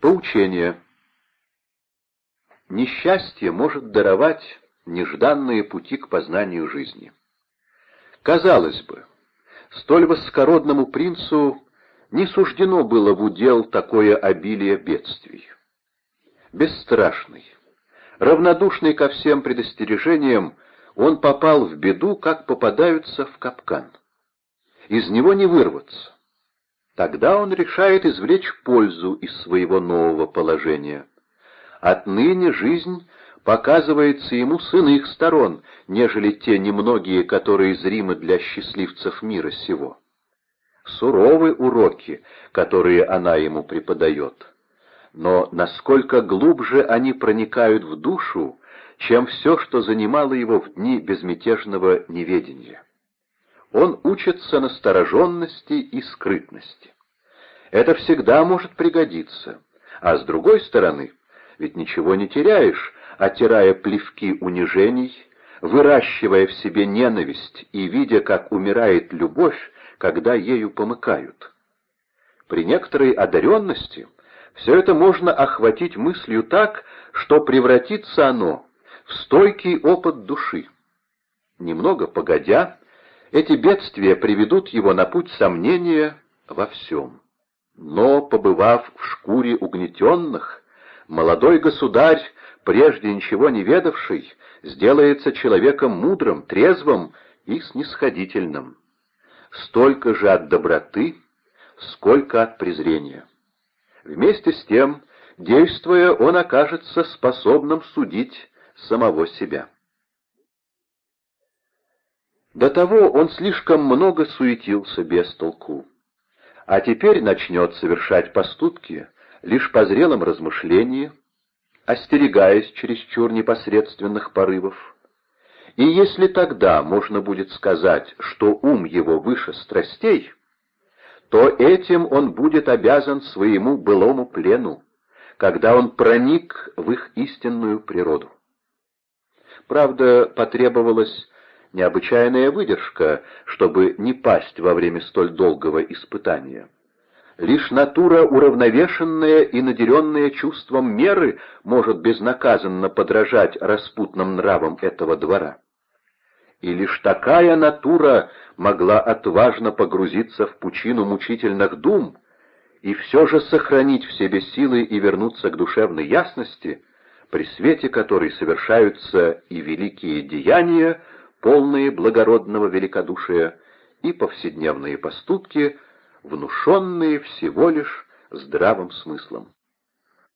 Поучение. Несчастье может даровать нежданные пути к познанию жизни. Казалось бы, столь воскородному принцу не суждено было в удел такое обилие бедствий. Бесстрашный, равнодушный ко всем предостережениям, он попал в беду, как попадаются в капкан. Из него не вырваться. Тогда он решает извлечь пользу из своего нового положения. Отныне жизнь показывается ему с иных сторон, нежели те немногие, которые зримы для счастливцев мира сего. Суровы уроки, которые она ему преподает, но насколько глубже они проникают в душу, чем все, что занимало его в дни безмятежного неведения. Он учится настороженности и скрытности. Это всегда может пригодиться, а с другой стороны, ведь ничего не теряешь, оттирая плевки унижений, выращивая в себе ненависть и видя, как умирает любовь, когда ею помыкают. При некоторой одаренности все это можно охватить мыслью так, что превратится оно в стойкий опыт души. Немного погодя, эти бедствия приведут его на путь сомнения во всем. Но, побывав в шкуре угнетенных, молодой государь, прежде ничего не ведавший, сделается человеком мудрым, трезвым и снисходительным. Столько же от доброты, сколько от презрения. Вместе с тем, действуя, он окажется способным судить самого себя. До того он слишком много суетился без толку, а теперь начнет совершать поступки лишь по зрелом размышлении, остерегаясь чересчур непосредственных порывов. И если тогда можно будет сказать, что ум его выше страстей, то этим он будет обязан своему былому плену, когда он проник в их истинную природу. Правда, потребовалась необычайная выдержка, чтобы не пасть во время столь долгого испытания. Лишь натура, уравновешенная и наделенная чувством меры, может безнаказанно подражать распутным нравам этого двора. И лишь такая натура могла отважно погрузиться в пучину мучительных дум и все же сохранить в себе силы и вернуться к душевной ясности, при свете которой совершаются и великие деяния, полные благородного великодушия, и повседневные поступки, внушенные всего лишь здравым смыслом.